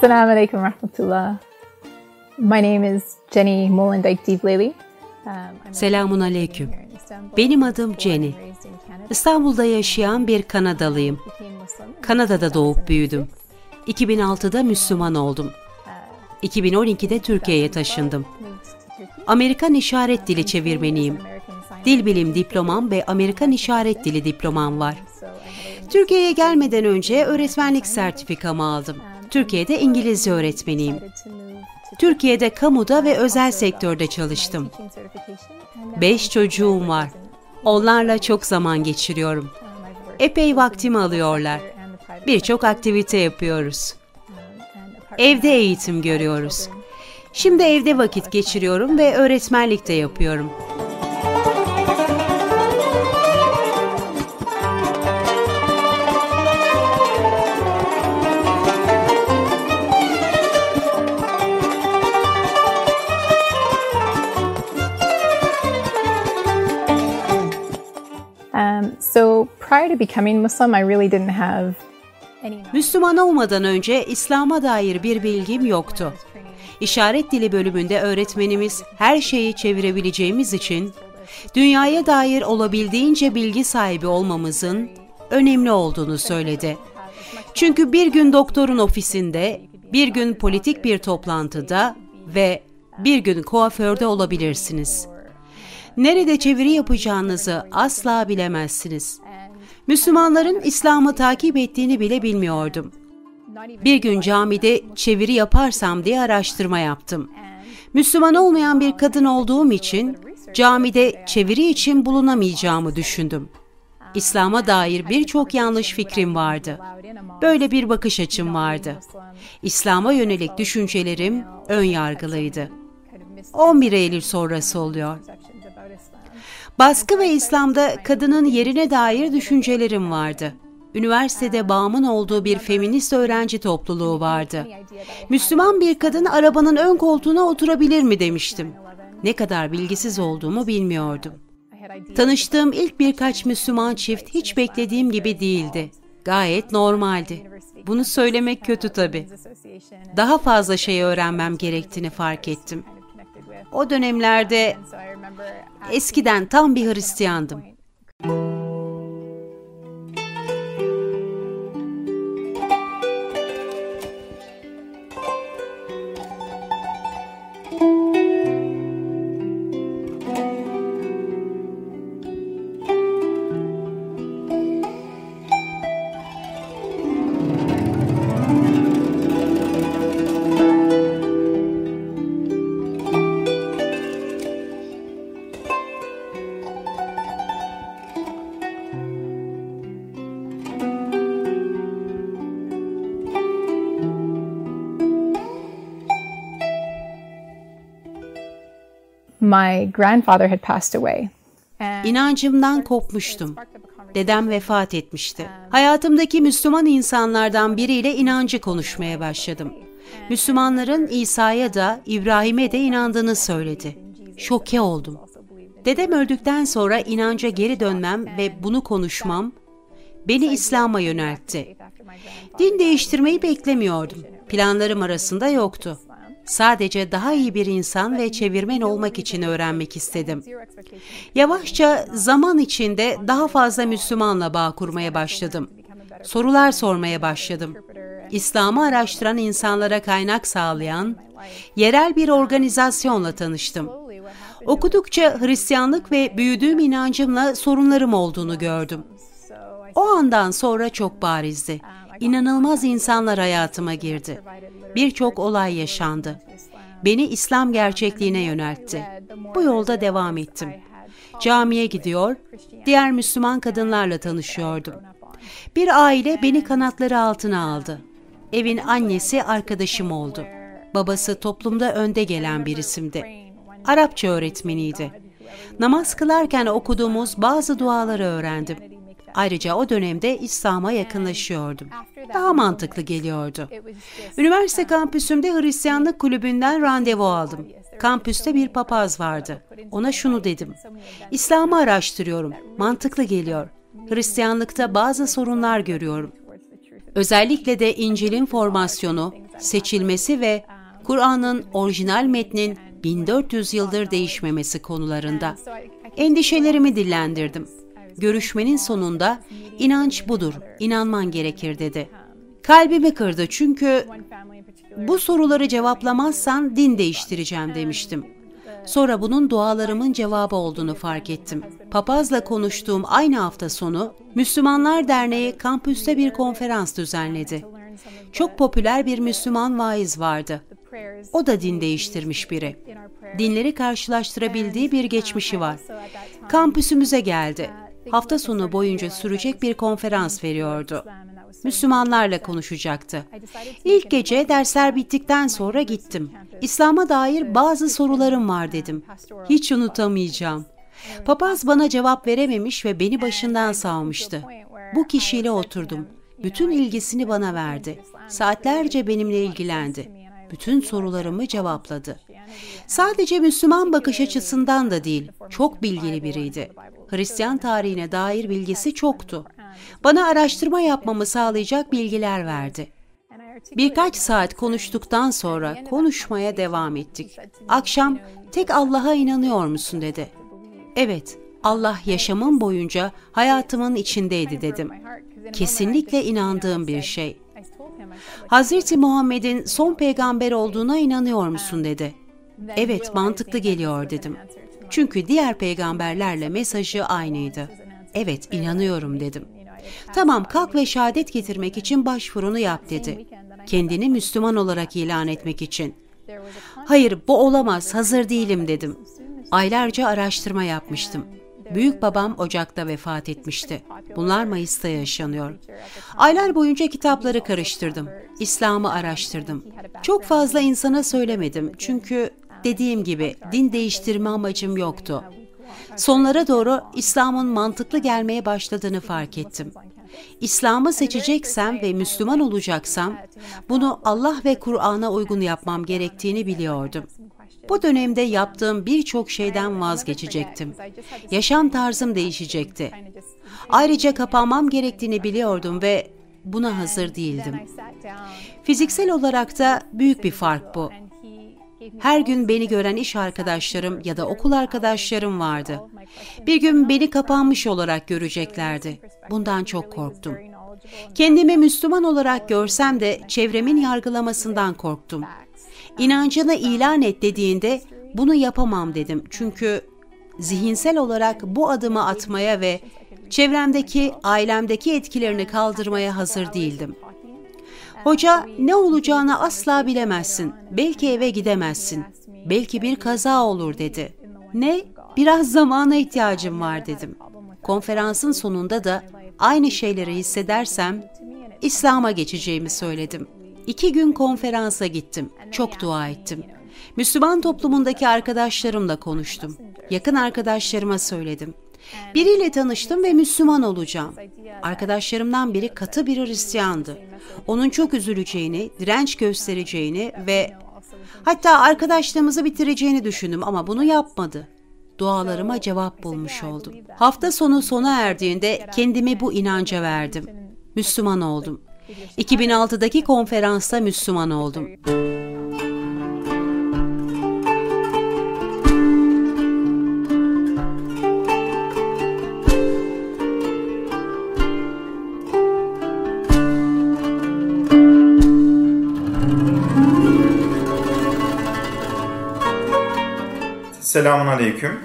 Assalamu alaikum rahmatullah. My name is Jenny Molendijk Divleli. Um, Selamun aleyküm. Benim adım Jenny. İstanbul'da yaşayan bir Kanadalıyım. Kanada'da doğup büyüdüm. 2006'da Müslüman oldum. 2012'de Türkiye'ye taşındım. Amerikan İşaret Dili çevirmeniyim. Dil bilim diplomam ve Amerikan İşaret Dili diplomam var. Türkiye'ye gelmeden önce öğretmenlik sertifikamı aldım. Türkiye'de İngilizce öğretmeniyim. Türkiye'de kamuda ve özel sektörde çalıştım. Beş çocuğum var. Onlarla çok zaman geçiriyorum. Epey vaktimi alıyorlar. Birçok aktivite yapıyoruz. Evde eğitim görüyoruz. Şimdi evde vakit geçiriyorum ve öğretmenlik de yapıyorum. So prior to becoming Muslim, I really didn't have Müslüman olmadan önce İslam'a dair bir bilgim yoktu. İşaret dili bölümünde öğretmenimiz her şeyi çevirebileceğimiz için dünyaya dair olabildiğince bilgi sahibi olmamızın önemli olduğunu söyledi. Çünkü bir gün doktorun ofisinde, bir gün politik bir toplantıda ve bir gün kuaförde olabilirsiniz nerede çeviri yapacağınızı asla bilemezsiniz. Müslümanların İslam'ı takip ettiğini bile bilmiyordum. Bir gün camide çeviri yaparsam diye araştırma yaptım. Müslüman olmayan bir kadın olduğum için camide çeviri için bulunamayacağımı düşündüm. İslam'a dair birçok yanlış fikrim vardı. Böyle bir bakış açım vardı. İslam'a yönelik düşüncelerim ön yargılıydı. 11 Eylül sonrası oluyor. Baskı ve İslam'da kadının yerine dair düşüncelerim vardı. Üniversitede bağımın olduğu bir feminist öğrenci topluluğu vardı. Müslüman bir kadın arabanın ön koltuğuna oturabilir mi demiştim. Ne kadar bilgisiz olduğumu bilmiyordum. Tanıştığım ilk birkaç Müslüman çift hiç beklediğim gibi değildi. Gayet normaldi. Bunu söylemek kötü tabii. Daha fazla şey öğrenmem gerektiğini fark ettim. O dönemlerde eskiden tam bir Hristiyandım. My grandfather had passed away. İnancımdan kopmuştum. Dedem vefat etmişti. Hayatımdaki Müslüman insanlardan biriyle inancı konuşmaya başladım. Müslümanların İsa'ya da İbrahim'e de inandığını söyledi. Şoke oldum. Dedem öldükten sonra inanca geri dönmem ve bunu konuşmam beni İslam'a yöneltti. Din değiştirmeyi beklemiyordum. Planlarım arasında yoktu. Sadece daha iyi bir insan ve çevirmen olmak için öğrenmek istedim. Yavaşça zaman içinde daha fazla Müslümanla bağ kurmaya başladım. Sorular sormaya başladım. İslam'ı araştıran insanlara kaynak sağlayan yerel bir organizasyonla tanıştım. Okudukça Hristiyanlık ve büyüdüğüm inancımla sorunlarım olduğunu gördüm. O andan sonra çok barizdi. İnanılmaz insanlar hayatıma girdi. Birçok olay yaşandı. Beni İslam gerçekliğine yöneltti. Bu yolda devam ettim. Camiye gidiyor, diğer Müslüman kadınlarla tanışıyordum. Bir aile beni kanatları altına aldı. Evin annesi arkadaşım oldu. Babası toplumda önde gelen bir isimdi. Arapça öğretmeniydi. Namaz kılarken okuduğumuz bazı duaları öğrendim. Ayrıca o dönemde İslam'a yakınlaşıyordum. Daha mantıklı geliyordu. Üniversite kampüsümde Hristiyanlık kulübünden randevu aldım. Kampüste bir papaz vardı. Ona şunu dedim. İslam'ı araştırıyorum. Mantıklı geliyor. Hristiyanlıkta bazı sorunlar görüyorum. Özellikle de İncil'in formasyonu, seçilmesi ve Kur'an'ın orijinal metnin 1400 yıldır değişmemesi konularında. Endişelerimi dillendirdim. Görüşmenin sonunda inanç budur, inanman gerekir dedi. Kalbimi kırdı çünkü bu soruları cevaplamazsan din değiştireceğim demiştim. Sonra bunun dualarımın cevabı olduğunu fark ettim. Papazla konuştuğum aynı hafta sonu Müslümanlar Derneği kampüste bir konferans düzenledi. Çok popüler bir Müslüman vaiz vardı. O da din değiştirmiş biri. Dinleri karşılaştırabildiği bir geçmişi var. Kampüsümüze geldi. Hafta sonu boyunca sürecek bir konferans veriyordu. Müslümanlarla konuşacaktı. İlk gece dersler bittikten sonra gittim. İslam'a dair bazı sorularım var dedim. Hiç unutamayacağım. Papaz bana cevap verememiş ve beni başından savmıştı. Bu kişiyle oturdum. Bütün ilgisini bana verdi. Saatlerce benimle ilgilendi. Bütün sorularımı cevapladı. Sadece Müslüman bakış açısından da değil, çok bilgili biriydi. Hristiyan tarihine dair bilgisi çoktu. Bana araştırma yapmamı sağlayacak bilgiler verdi. Birkaç saat konuştuktan sonra konuşmaya devam ettik. Akşam tek Allah'a inanıyor musun dedi. Evet, Allah yaşamım boyunca hayatımın içindeydi dedim. Kesinlikle inandığım bir şey. Hazreti Muhammed'in son peygamber olduğuna inanıyor musun dedi. Evet, mantıklı geliyor dedim. Çünkü diğer peygamberlerle mesajı aynıydı. Evet, inanıyorum dedim. Tamam, kalk ve şehadet getirmek için başvurunu yap dedi. Kendini Müslüman olarak ilan etmek için. Hayır, bu olamaz, hazır değilim dedim. Aylarca araştırma yapmıştım. Büyük babam Ocak'ta vefat etmişti. Bunlar Mayıs'ta yaşanıyor. Aylar boyunca kitapları karıştırdım. İslam'ı araştırdım. Çok fazla insana söylemedim çünkü dediğim gibi din değiştirme amacım yoktu. Sonlara doğru İslam'ın mantıklı gelmeye başladığını fark ettim. İslam'ı seçeceksem ve Müslüman olacaksam bunu Allah ve Kur'an'a uygun yapmam gerektiğini biliyordum. Bu dönemde yaptığım birçok şeyden vazgeçecektim. Yaşam tarzım değişecekti. Ayrıca kapanmam gerektiğini biliyordum ve buna hazır değildim. Fiziksel olarak da büyük bir fark bu. Her gün beni gören iş arkadaşlarım ya da okul arkadaşlarım vardı. Bir gün beni kapanmış olarak göreceklerdi. Bundan çok korktum. Kendimi Müslüman olarak görsem de çevremin yargılamasından korktum. İnancını ilan et dediğinde bunu yapamam dedim. Çünkü zihinsel olarak bu adımı atmaya ve çevremdeki, ailemdeki etkilerini kaldırmaya hazır değildim. Hoca ne olacağını asla bilemezsin. Belki eve gidemezsin. Belki bir kaza olur dedi. Ne? Biraz zamana ihtiyacım var dedim. Konferansın sonunda da aynı şeyleri hissedersem İslam'a geçeceğimi söyledim. İki gün konferansa gittim. Çok dua ettim. Müslüman toplumundaki arkadaşlarımla konuştum. Yakın arkadaşlarıma söyledim. Biriyle tanıştım ve Müslüman olacağım. Arkadaşlarımdan biri katı bir Hristiyandı. Onun çok üzüleceğini, direnç göstereceğini ve hatta arkadaşlığımızı bitireceğini düşündüm ama bunu yapmadı. Dualarıma cevap bulmuş oldum. Hafta sonu sona erdiğinde kendimi bu inanca verdim. Müslüman oldum. 2006'daki konferansta Müslüman oldum. Selamun Aleyküm.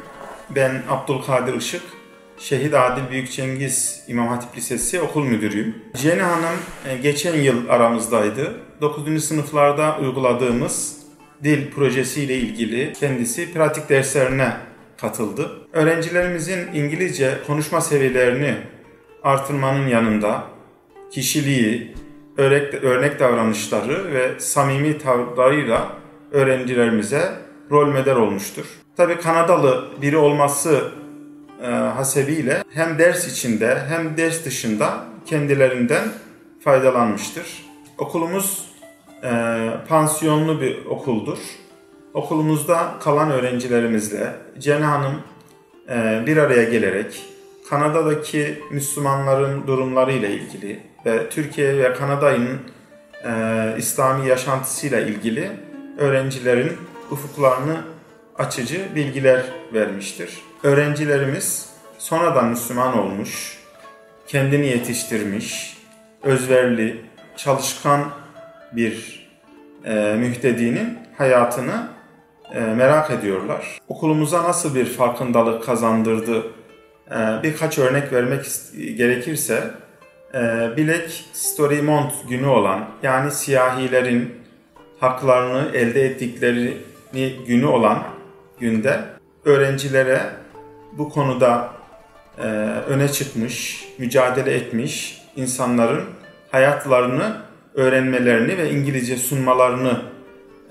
Ben Abdülkadir Işık. Şehit Adil Büyük Cengiz İmam Hatip Lisesi okul müdürüyüm. Jenny Hanım e, geçen yıl aramızdaydı. 9. sınıflarda uyguladığımız dil projesiyle ilgili kendisi pratik derslerine katıldı. Öğrencilerimizin İngilizce konuşma seviyelerini artırmanın yanında kişiliği, örnek, örnek davranışları ve samimi tavırlarıyla öğrencilerimize rol model olmuştur. Tabii Kanadalı biri olması hasebiyle hem ders içinde hem ders dışında kendilerinden faydalanmıştır. Okulumuz e, pansiyonlu bir okuldur. Okulumuzda kalan öğrencilerimizle Cene Hanım e, bir araya gelerek Kanada'daki Müslümanların durumları ile ilgili ve Türkiye ve Kanada'nın e, İslami yaşantısıyla ilgili öğrencilerin ufuklarını açıcı bilgiler vermiştir. Öğrencilerimiz sonradan Müslüman olmuş, kendini yetiştirmiş, özverili, çalışkan bir e, mühtedinin hayatını e, merak ediyorlar. Okulumuza nasıl bir farkındalık kazandırdı e, birkaç örnek vermek gerekirse e, Bilek Story Month günü olan yani siyahilerin haklarını elde ettiklerini günü olan günde öğrencilere bu konuda e, öne çıkmış, mücadele etmiş insanların hayatlarını öğrenmelerini ve İngilizce sunmalarını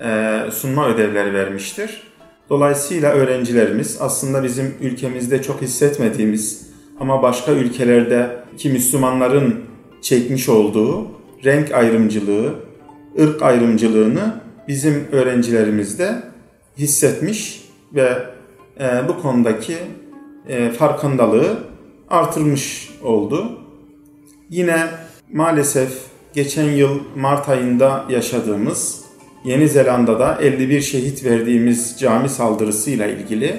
e, sunma ödevleri vermiştir. Dolayısıyla öğrencilerimiz aslında bizim ülkemizde çok hissetmediğimiz ama başka ülkelerdeki Müslümanların çekmiş olduğu renk ayrımcılığı, ırk ayrımcılığını bizim öğrencilerimiz de hissetmiş ve e, bu konudaki e, farkındalığı artırmış oldu. Yine maalesef geçen yıl Mart ayında yaşadığımız Yeni Zelanda'da 51 şehit verdiğimiz cami saldırısıyla ilgili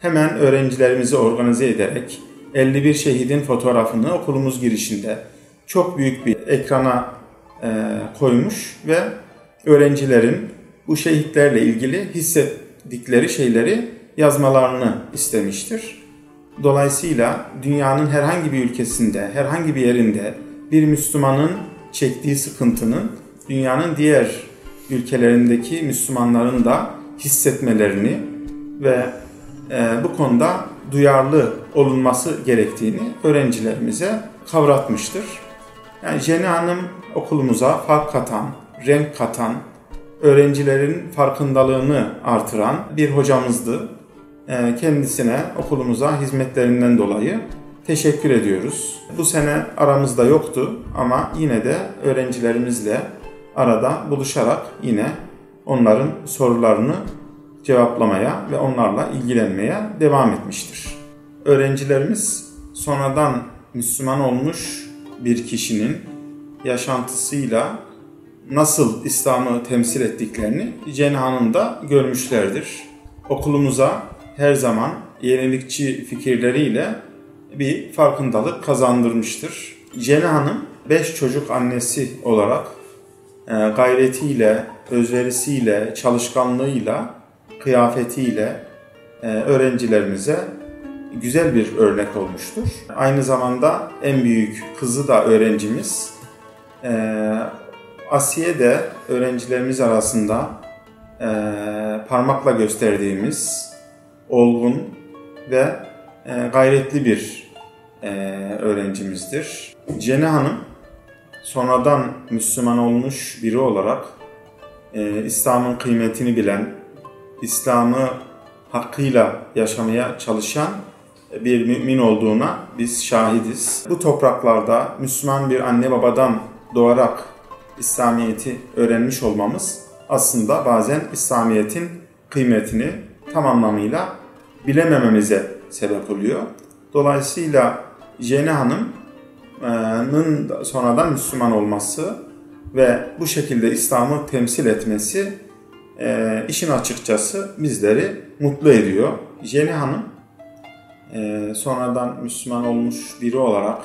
hemen öğrencilerimizi organize ederek 51 şehidin fotoğrafını okulumuz girişinde çok büyük bir ekrana e, koymuş ve öğrencilerin bu şehitlerle ilgili hissettikleri şeyleri yazmalarını istemiştir. Dolayısıyla dünyanın herhangi bir ülkesinde, herhangi bir yerinde bir Müslümanın çektiği sıkıntının dünyanın diğer ülkelerindeki Müslümanların da hissetmelerini ve e, bu konuda duyarlı olunması gerektiğini öğrencilerimize kavratmıştır. Yani Jenny Hanım okulumuza fark katan, renk katan, öğrencilerin farkındalığını artıran bir hocamızdı. E, kendisine okulumuza hizmetlerinden dolayı teşekkür ediyoruz. Bu sene aramızda yoktu ama yine de öğrencilerimizle arada buluşarak yine onların sorularını cevaplamaya ve onlarla ilgilenmeye devam etmiştir. Öğrencilerimiz sonradan Müslüman olmuş bir kişinin yaşantısıyla nasıl İslam'ı temsil ettiklerini Cenhan'ın görmüşlerdir. Okulumuza her zaman yenilikçi fikirleriyle bir farkındalık kazandırmıştır. Cene Hanım 5 çocuk annesi olarak e, gayretiyle, özverisiyle, çalışkanlığıyla, kıyafetiyle e, öğrencilerimize güzel bir örnek olmuştur. Aynı zamanda en büyük kızı da öğrencimiz. E, Asiye de öğrencilerimiz arasında parmakla gösterdiğimiz olgun ve gayretli bir öğrencimizdir. Cene Hanım sonradan Müslüman olmuş biri olarak e, İslam'ın kıymetini bilen, İslam'ı hakkıyla yaşamaya çalışan bir mümin olduğuna biz şahidiz. Bu topraklarda Müslüman bir anne babadan doğarak İslamiyet'i öğrenmiş olmamız aslında bazen İslamiyet'in kıymetini tam anlamıyla bilemememize sebep oluyor. Dolayısıyla Jene Hanım sonradan Müslüman olması ve bu şekilde İslam'ı temsil etmesi e, işin açıkçası bizleri mutlu ediyor. Jenny Hanım e, sonradan Müslüman olmuş biri olarak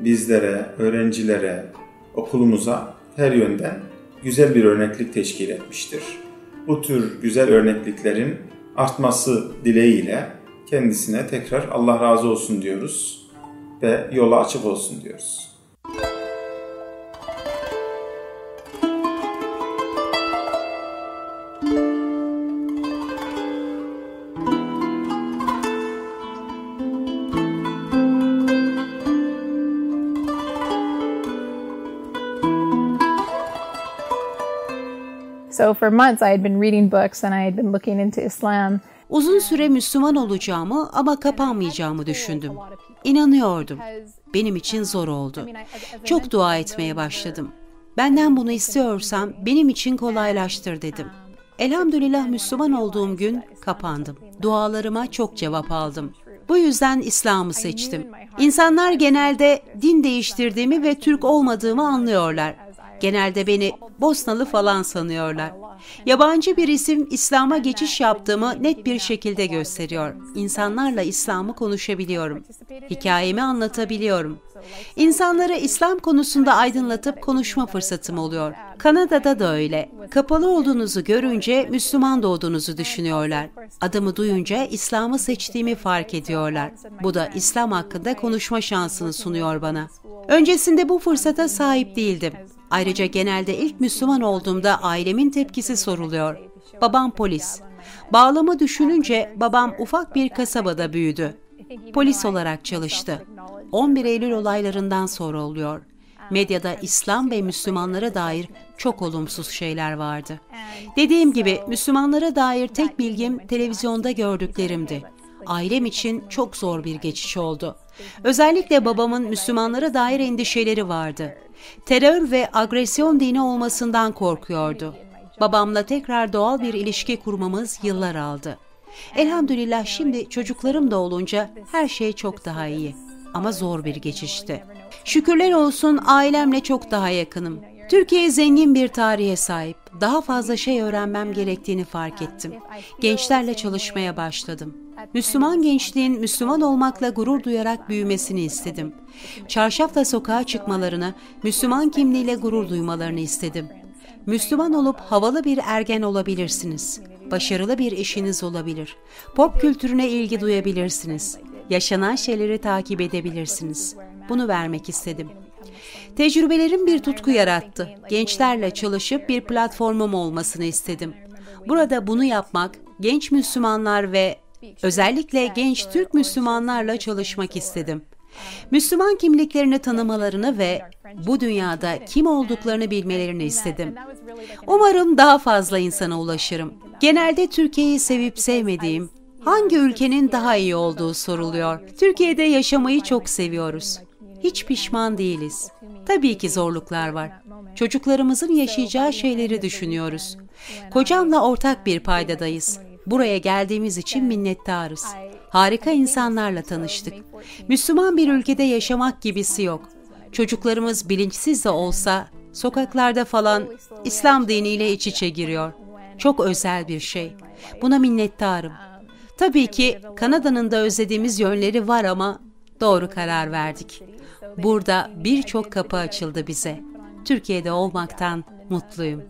bizlere, öğrencilere, okulumuza her yönden güzel bir örneklik teşkil etmiştir. Bu tür güzel örnekliklerin artması dileğiyle kendisine tekrar Allah razı olsun diyoruz ve yola açık olsun diyoruz. So for months, I had been reading books and I had been looking into Islam. Uzun süre Müslüman olacağımı ama kapanmayacağımı düşündüm. İnanıyordum. Benim için zor oldu. Çok dua etmeye başladım. Benden bunu istiyorsan benim için kolaylaştır dedim. Elhamdülillah Müslüman olduğum gün kapandım. Dualarıma çok cevap aldım. Bu yüzden İslam'ı seçtim. İnsanlar genelde din değiştirdiğimi ve Türk olmadığımı anlıyorlar. Genelde beni Bosnalı falan sanıyorlar. Yabancı bir isim İslam'a geçiş yaptığımı net bir şekilde gösteriyor. İnsanlarla İslam'ı konuşabiliyorum. Hikayemi anlatabiliyorum. İnsanları İslam konusunda aydınlatıp konuşma fırsatım oluyor. Kanada'da da öyle. Kapalı olduğunuzu görünce Müslüman doğduğunuzu düşünüyorlar. Adımı duyunca İslam'ı seçtiğimi fark ediyorlar. Bu da İslam hakkında konuşma şansını sunuyor bana. Öncesinde bu fırsata sahip değildim. Ayrıca genelde ilk Müslüman olduğumda ailemin tepkisi soruluyor. Babam polis. Bağlamı düşününce babam ufak bir kasabada büyüdü. Polis olarak çalıştı. 11 Eylül olaylarından sonra oluyor. Medyada İslam ve Müslümanlara dair çok olumsuz şeyler vardı. Dediğim gibi Müslümanlara dair tek bilgim televizyonda gördüklerimdi. Ailem için çok zor bir geçiş oldu. Özellikle babamın Müslümanlara dair endişeleri vardı. Terör ve agresyon dini olmasından korkuyordu. Babamla tekrar doğal bir ilişki kurmamız yıllar aldı. Elhamdülillah şimdi çocuklarım da olunca her şey çok daha iyi. Ama zor bir geçişti. Şükürler olsun ailemle çok daha yakınım. Türkiye zengin bir tarihe sahip. Daha fazla şey öğrenmem gerektiğini fark ettim. Gençlerle çalışmaya başladım. Müslüman gençliğin Müslüman olmakla gurur duyarak büyümesini istedim. Çarşafla sokağa çıkmalarını, Müslüman kimliğiyle gurur duymalarını istedim. Müslüman olup havalı bir ergen olabilirsiniz. Başarılı bir işiniz olabilir. Pop kültürüne ilgi duyabilirsiniz. Yaşanan şeyleri takip edebilirsiniz. Bunu vermek istedim. Tecrübelerim bir tutku yarattı. Gençlerle çalışıp bir platformum olmasını istedim. Burada bunu yapmak, genç Müslümanlar ve özellikle genç Türk Müslümanlarla çalışmak istedim. Müslüman kimliklerini tanımalarını ve bu dünyada kim olduklarını bilmelerini istedim. Umarım daha fazla insana ulaşırım. Genelde Türkiye'yi sevip sevmediğim, hangi ülkenin daha iyi olduğu soruluyor. Türkiye'de yaşamayı çok seviyoruz. Hiç pişman değiliz. Tabii ki zorluklar var. Çocuklarımızın yaşayacağı şeyleri düşünüyoruz. Kocamla ortak bir paydadayız. Buraya geldiğimiz için minnettarız. Harika insanlarla tanıştık. Müslüman bir ülkede yaşamak gibisi yok. Çocuklarımız bilinçsiz de olsa sokaklarda falan İslam diniyle iç içe giriyor. Çok özel bir şey. Buna minnettarım. Tabii ki Kanada'nın da özlediğimiz yönleri var ama doğru karar verdik. Burada birçok kapı açıldı bize. Türkiye'de olmaktan mutluyum.